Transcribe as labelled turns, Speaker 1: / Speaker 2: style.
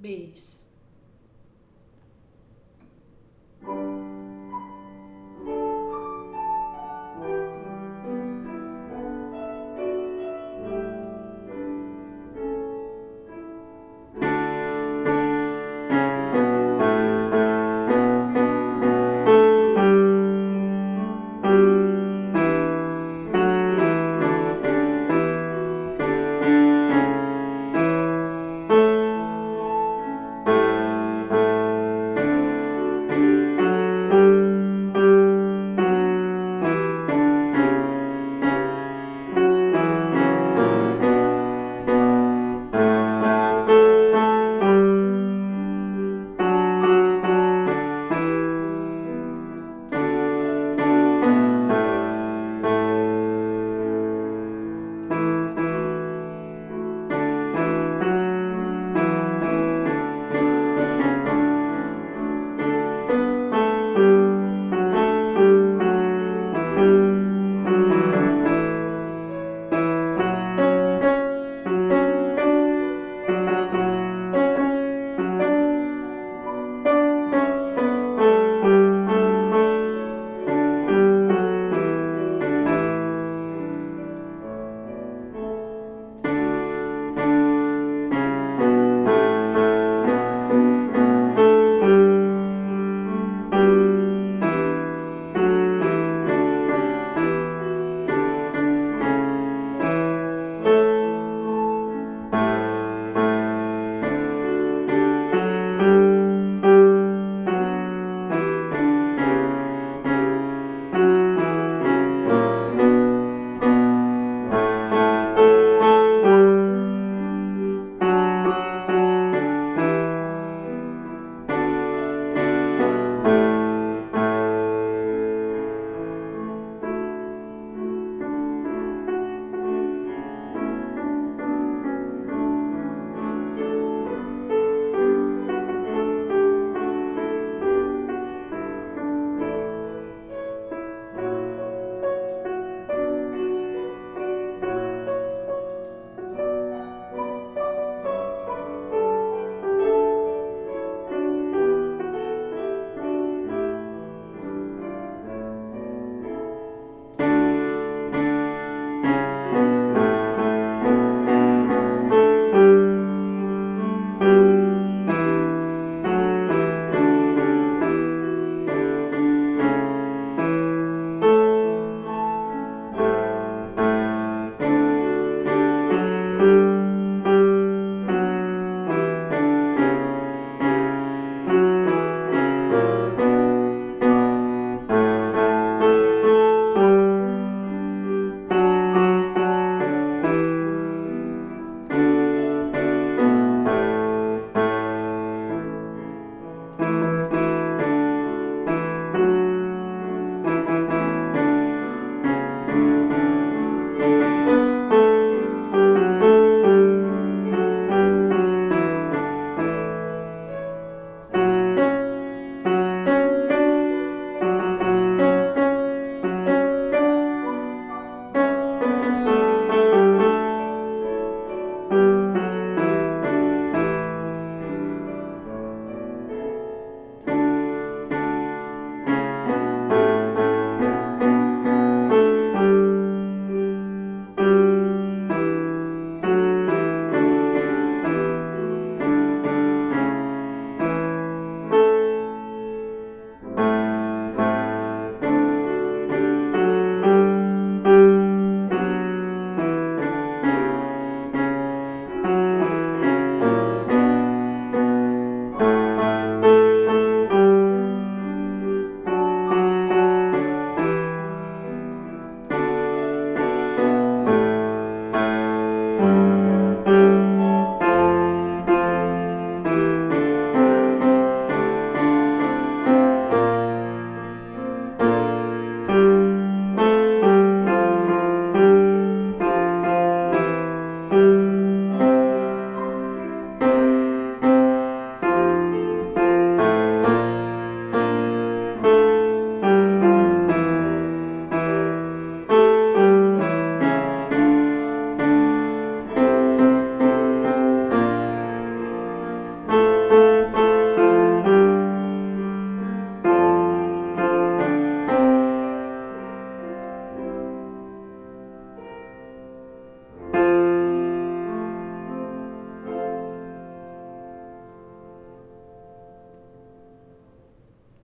Speaker 1: base.